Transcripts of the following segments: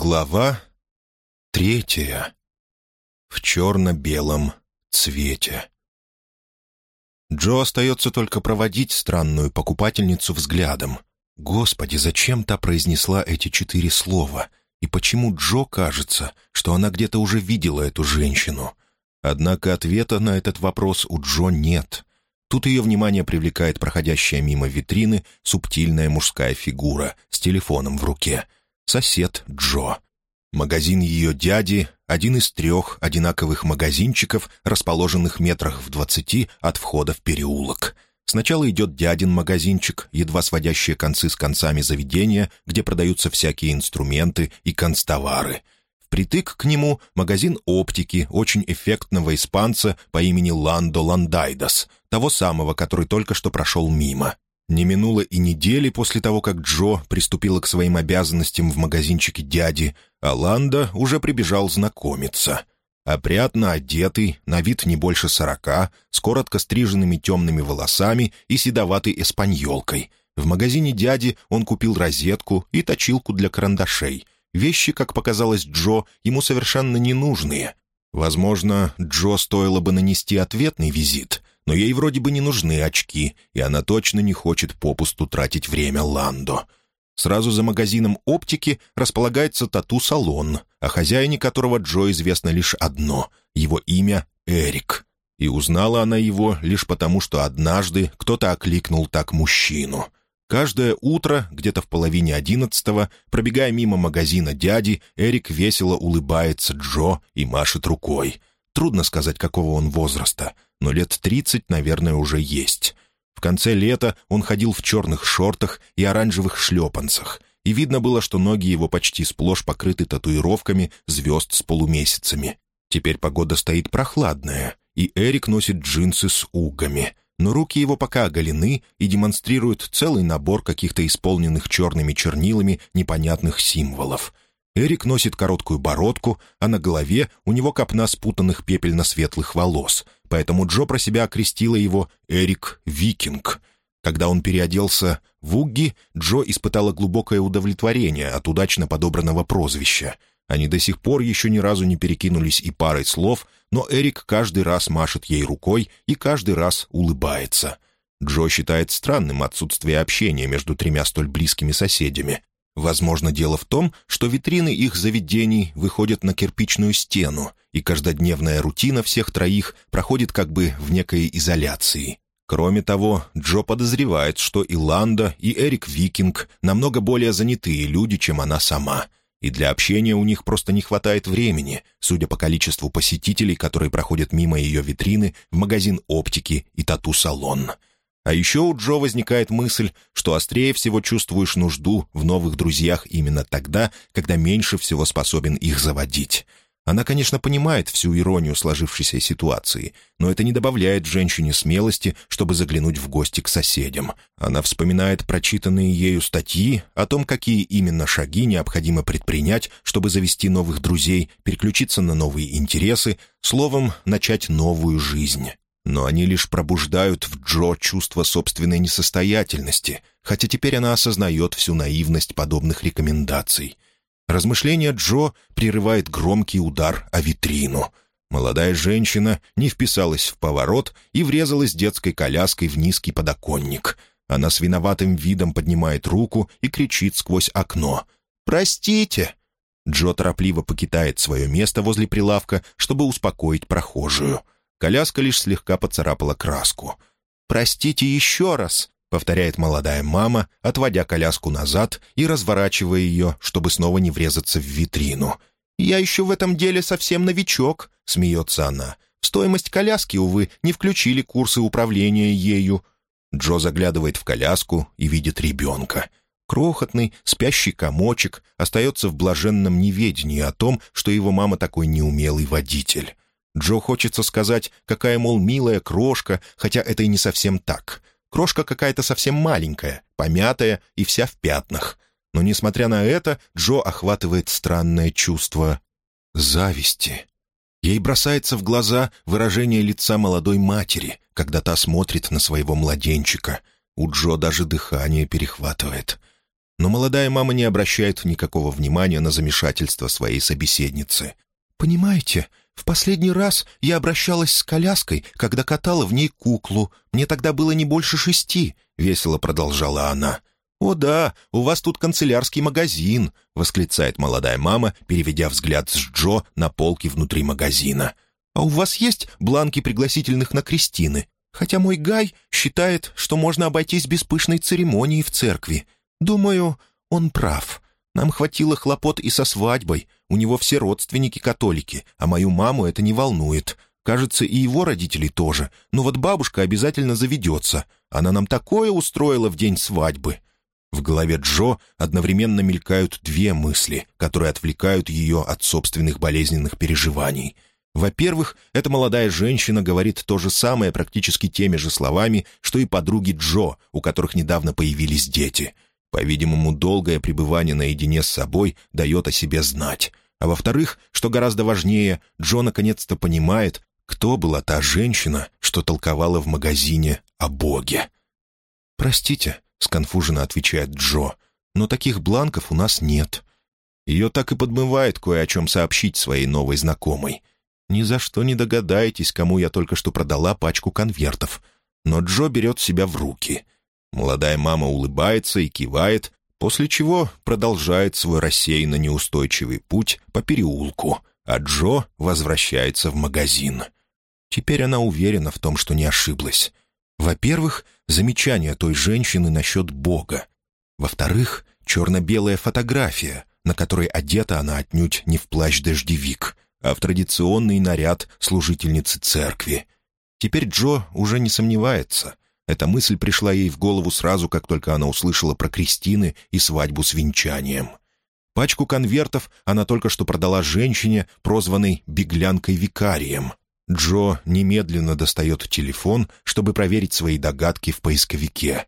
Глава третья. В черно-белом цвете. Джо остается только проводить странную покупательницу взглядом. Господи, зачем та произнесла эти четыре слова? И почему Джо кажется, что она где-то уже видела эту женщину? Однако ответа на этот вопрос у Джо нет. Тут ее внимание привлекает проходящая мимо витрины субтильная мужская фигура с телефоном в руке. Сосед Джо. Магазин ее дяди — один из трех одинаковых магазинчиков, расположенных метрах в двадцати от входа в переулок. Сначала идет дядин магазинчик, едва сводящие концы с концами заведения, где продаются всякие инструменты и констовары — Впритык к нему магазин оптики очень эффектного испанца по имени Ландо Ландайдас, того самого, который только что прошел мимо. Не минуло и недели после того, как Джо приступила к своим обязанностям в магазинчике дяди, а Ландо уже прибежал знакомиться. Опрятно одетый, на вид не больше сорока, с коротко стриженными темными волосами и седоватой эспаньолкой. В магазине дяди он купил розетку и точилку для карандашей — Вещи, как показалось Джо, ему совершенно ненужные. Возможно, Джо стоило бы нанести ответный визит, но ей вроде бы не нужны очки, и она точно не хочет попусту тратить время Ландо. Сразу за магазином оптики располагается тату-салон, о хозяине которого Джо известно лишь одно — его имя Эрик. И узнала она его лишь потому, что однажды кто-то окликнул так мужчину — Каждое утро, где-то в половине одиннадцатого, пробегая мимо магазина дяди, Эрик весело улыбается Джо и машет рукой. Трудно сказать, какого он возраста, но лет тридцать, наверное, уже есть. В конце лета он ходил в черных шортах и оранжевых шлепанцах, и видно было, что ноги его почти сплошь покрыты татуировками звезд с полумесяцами. Теперь погода стоит прохладная, и Эрик носит джинсы с угами — но руки его пока оголены и демонстрируют целый набор каких-то исполненных черными чернилами непонятных символов. Эрик носит короткую бородку, а на голове у него копна спутанных пепельно-светлых волос, поэтому Джо про себя окрестила его «Эрик Викинг». Когда он переоделся в Угги, Джо испытала глубокое удовлетворение от удачно подобранного прозвища — они до сих пор еще ни разу не перекинулись и парой слов, но Эрик каждый раз машет ей рукой и каждый раз улыбается. Джо считает странным отсутствие общения между тремя столь близкими соседями. Возможно, дело в том, что витрины их заведений выходят на кирпичную стену, и каждодневная рутина всех троих проходит как бы в некой изоляции. Кроме того, Джо подозревает, что и Ланда, и Эрик Викинг намного более занятые люди, чем она сама — и для общения у них просто не хватает времени, судя по количеству посетителей, которые проходят мимо ее витрины в магазин оптики и тату-салон. А еще у Джо возникает мысль, что острее всего чувствуешь нужду в новых друзьях именно тогда, когда меньше всего способен их заводить. Она, конечно, понимает всю иронию сложившейся ситуации, но это не добавляет женщине смелости, чтобы заглянуть в гости к соседям. Она вспоминает прочитанные ею статьи о том, какие именно шаги необходимо предпринять, чтобы завести новых друзей, переключиться на новые интересы, словом, начать новую жизнь. Но они лишь пробуждают в Джо чувство собственной несостоятельности, хотя теперь она осознает всю наивность подобных рекомендаций — Размышление Джо прерывает громкий удар о витрину. Молодая женщина не вписалась в поворот и врезалась детской коляской в низкий подоконник. Она с виноватым видом поднимает руку и кричит сквозь окно. «Простите!» Джо торопливо покидает свое место возле прилавка, чтобы успокоить прохожую. Коляска лишь слегка поцарапала краску. «Простите еще раз!» — повторяет молодая мама, отводя коляску назад и разворачивая ее, чтобы снова не врезаться в витрину. «Я еще в этом деле совсем новичок», — смеется она. «В стоимость коляски, увы, не включили курсы управления ею». Джо заглядывает в коляску и видит ребенка. Крохотный, спящий комочек остается в блаженном неведении о том, что его мама такой неумелый водитель. Джо хочется сказать, какая, мол, милая крошка, хотя это и не совсем так — Крошка какая-то совсем маленькая, помятая и вся в пятнах. Но, несмотря на это, Джо охватывает странное чувство зависти. Ей бросается в глаза выражение лица молодой матери, когда та смотрит на своего младенчика. У Джо даже дыхание перехватывает. Но молодая мама не обращает никакого внимания на замешательство своей собеседницы. «Понимаете, в последний раз я обращалась с коляской, когда катала в ней куклу. Мне тогда было не больше шести», — весело продолжала она. «О да, у вас тут канцелярский магазин», — восклицает молодая мама, переведя взгляд с Джо на полки внутри магазина. «А у вас есть бланки пригласительных на крестины? Хотя мой Гай считает, что можно обойтись без пышной церемонии в церкви. Думаю, он прав. Нам хватило хлопот и со свадьбой. У него все родственники католики, а мою маму это не волнует. Кажется, и его родители тоже. Но вот бабушка обязательно заведется. Она нам такое устроила в день свадьбы». В голове Джо одновременно мелькают две мысли, которые отвлекают ее от собственных болезненных переживаний. Во-первых, эта молодая женщина говорит то же самое практически теми же словами, что и подруги Джо, у которых недавно появились дети. По-видимому, долгое пребывание наедине с собой дает о себе знать. А во-вторых, что гораздо важнее, Джо наконец-то понимает, кто была та женщина, что толковала в магазине о Боге. «Простите», — сконфуженно отвечает Джо. «Но таких бланков у нас нет». Ее так и подмывает кое о чем сообщить своей новой знакомой. Ни за что не догадаетесь, кому я только что продала пачку конвертов. Но Джо берет себя в руки. Молодая мама улыбается и кивает, после чего продолжает свой рассеянно неустойчивый путь по переулку, а Джо возвращается в магазин. Теперь она уверена в том, что не ошиблась. Во-первых, замечание той женщины насчет Бога. Во-вторых, черно-белая фотография, на которой одета она отнюдь не в плащ-дождевик, а в традиционный наряд служительницы церкви. Теперь Джо уже не сомневается. Эта мысль пришла ей в голову сразу, как только она услышала про Кристины и свадьбу с венчанием. Пачку конвертов она только что продала женщине, прозванной «беглянкой-викарием», Джо немедленно достает телефон, чтобы проверить свои догадки в поисковике.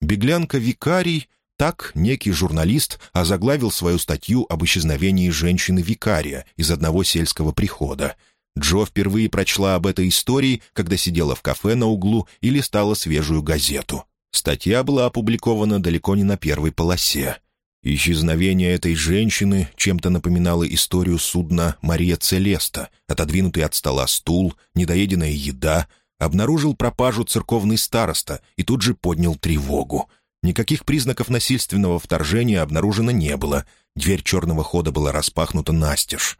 Беглянка Викарий, так некий журналист озаглавил свою статью об исчезновении женщины-викария из одного сельского прихода. Джо впервые прочла об этой истории, когда сидела в кафе на углу и листала свежую газету. Статья была опубликована далеко не на первой полосе. Исчезновение этой женщины чем-то напоминало историю судна «Мария Целеста», отодвинутый от стола стул, недоеденная еда, обнаружил пропажу церковный староста и тут же поднял тревогу. Никаких признаков насильственного вторжения обнаружено не было, дверь черного хода была распахнута настежь.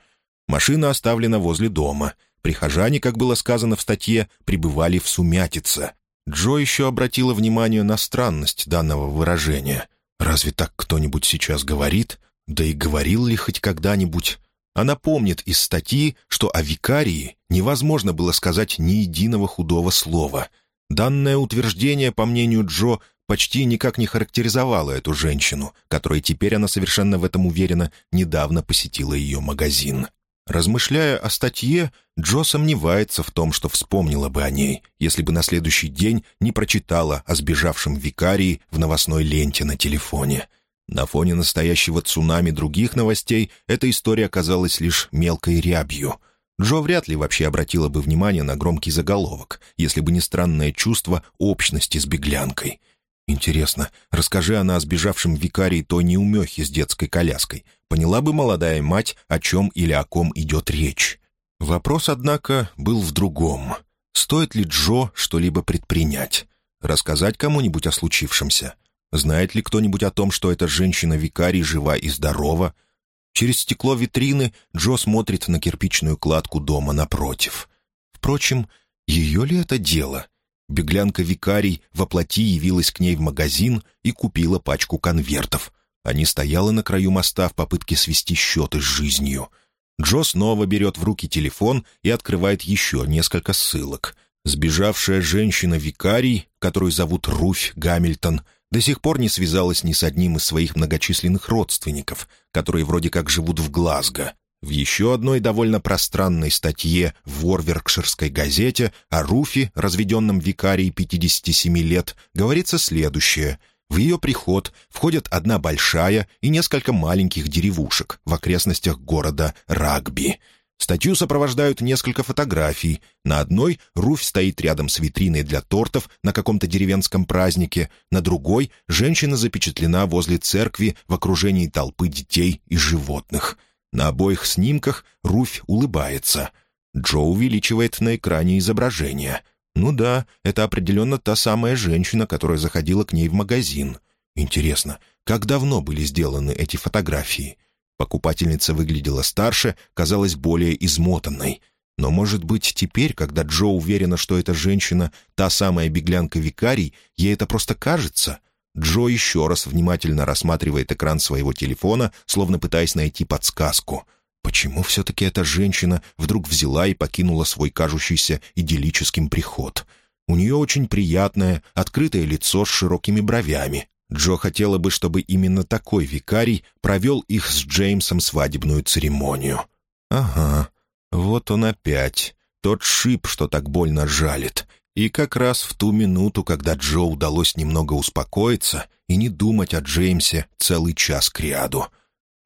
Машина оставлена возле дома. Прихожане, как было сказано в статье, пребывали в сумятице. Джо еще обратила внимание на странность данного выражения — Разве так кто-нибудь сейчас говорит? Да и говорил ли хоть когда-нибудь? Она помнит из статьи, что о викарии невозможно было сказать ни единого худого слова. Данное утверждение, по мнению Джо, почти никак не характеризовало эту женщину, которая теперь она совершенно в этом уверена, недавно посетила ее магазин. Размышляя о статье, Джо сомневается в том, что вспомнила бы о ней, если бы на следующий день не прочитала о сбежавшем викарии в новостной ленте на телефоне. На фоне настоящего цунами других новостей эта история оказалась лишь мелкой рябью. Джо вряд ли вообще обратила бы внимание на громкий заголовок, если бы не странное чувство общности с беглянкой — Интересно, расскажи она о сбежавшем викарии той неумехе с детской коляской. Поняла бы молодая мать, о чем или о ком идет речь. Вопрос, однако, был в другом. Стоит ли Джо что-либо предпринять? Рассказать кому-нибудь о случившемся? Знает ли кто-нибудь о том, что эта женщина-викарий жива и здорова? Через стекло витрины Джо смотрит на кирпичную кладку дома напротив. Впрочем, ее ли это дело — Беглянка-викарий воплоти явилась к ней в магазин и купила пачку конвертов. Они стояла на краю моста в попытке свести счеты с жизнью. Джо снова берет в руки телефон и открывает еще несколько ссылок. Сбежавшая женщина-викарий, которую зовут Руфь Гамильтон, до сих пор не связалась ни с одним из своих многочисленных родственников, которые вроде как живут в Глазго. В еще одной довольно пространной статье в Ворверкширской газете о Руфе, разведенном викарии 57 лет, говорится следующее. В ее приход входят одна большая и несколько маленьких деревушек в окрестностях города Рагби. Статью сопровождают несколько фотографий. На одной Руфь стоит рядом с витриной для тортов на каком-то деревенском празднике, на другой женщина запечатлена возле церкви в окружении толпы детей и животных. На обоих снимках Руфь улыбается. Джо увеличивает на экране изображение. Ну да, это определенно та самая женщина, которая заходила к ней в магазин. Интересно, как давно были сделаны эти фотографии? Покупательница выглядела старше, казалась более измотанной. Но, может быть, теперь, когда Джо уверена, что эта женщина — та самая беглянка-викарий, ей это просто кажется? Джо еще раз внимательно рассматривает экран своего телефона, словно пытаясь найти подсказку. Почему все-таки эта женщина вдруг взяла и покинула свой кажущийся идиллическим приход? У нее очень приятное, открытое лицо с широкими бровями, Джо хотела бы, чтобы именно такой викарий провел их с Джеймсом свадебную церемонию. Ага, вот он опять, тот шип, что так больно жалит. И как раз в ту минуту, когда Джо удалось немного успокоиться и не думать о Джеймсе целый час кряду.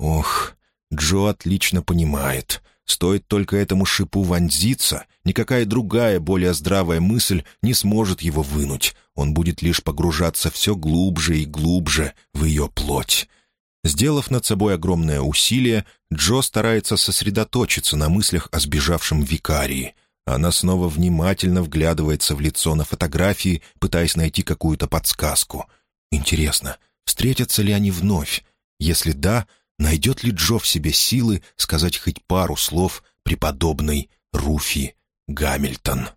Ох, Джо отлично понимает. Стоит только этому шипу вонзиться, никакая другая, более здравая мысль не сможет его вынуть. Он будет лишь погружаться все глубже и глубже в ее плоть. Сделав над собой огромное усилие, Джо старается сосредоточиться на мыслях о сбежавшем викарии. Она снова внимательно вглядывается в лицо на фотографии, пытаясь найти какую-то подсказку. Интересно, встретятся ли они вновь? Если да, найдет ли Джо в себе силы сказать хоть пару слов преподобной Руфи Гамильтон?